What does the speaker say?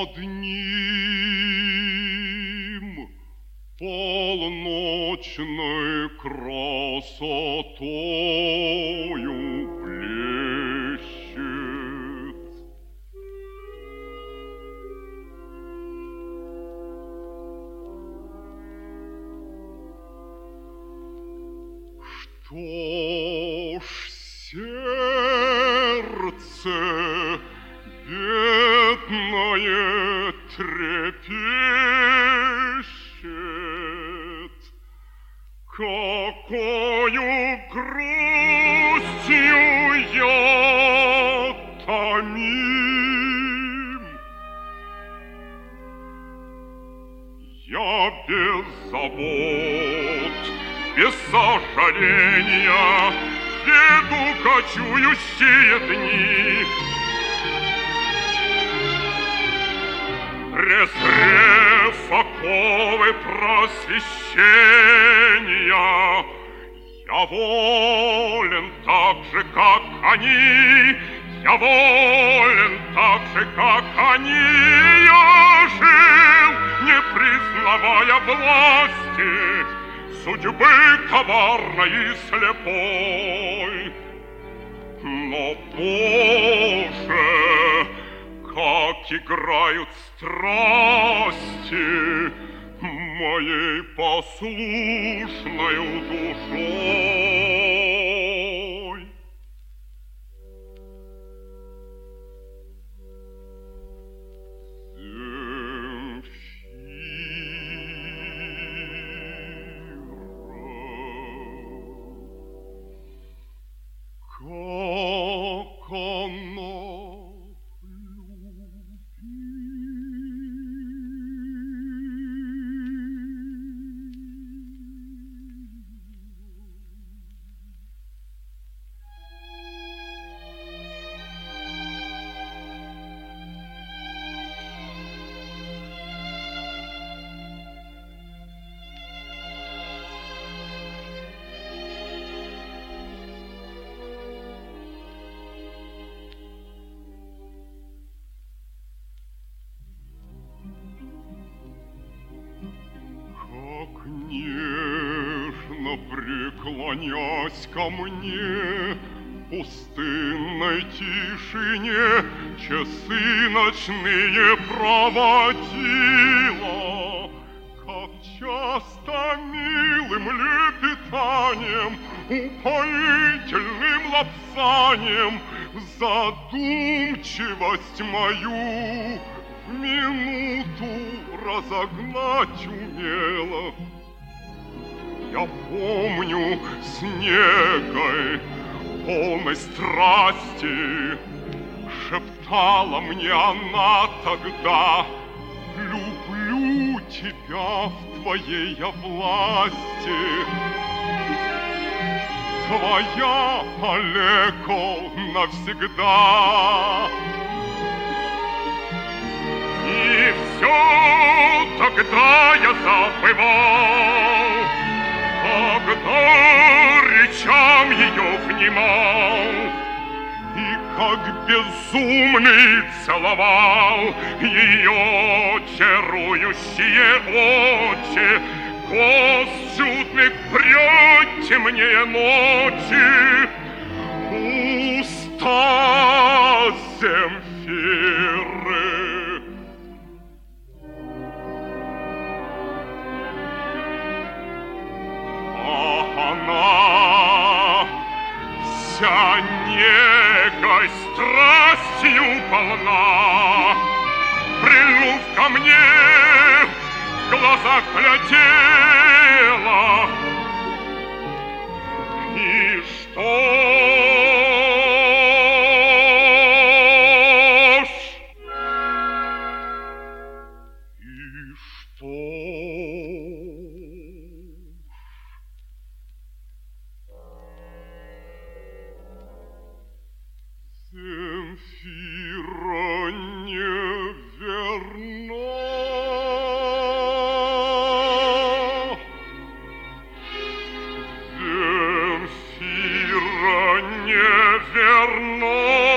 над ним полночной красотою блещет. Что ж, сердце без бедное трепещет, какою грустью я томим. Я без забот, без сожаления Веду кочующие дни. Презрев оковы просвещения, Я волен так же, как они, Я волен так же, как они. Я жил, не признавая власти, Судьбы коварной и слепой. Но, Боже, как играют страсти Моей послушною душой. Преклонясь ко мне пустынной тишине Часы ночные проводила, Как часто милым лепетанием Упоительным лапсанием Задумчивость мою минуту разогнать умела. Я помню с негой, полной страсти, Шептала мне она тогда, Люблю тебя в твоей я власти. Твоя Олеко навсегда. И все тогда я забывал, ее внимал, И как безумный целовал Ее чарующие очи, Гость чудных прет темнее ночи, Уста Земфиры. А она вся негой страстью полна, Прильнув ко мне, в глазах глядела. И что giorno.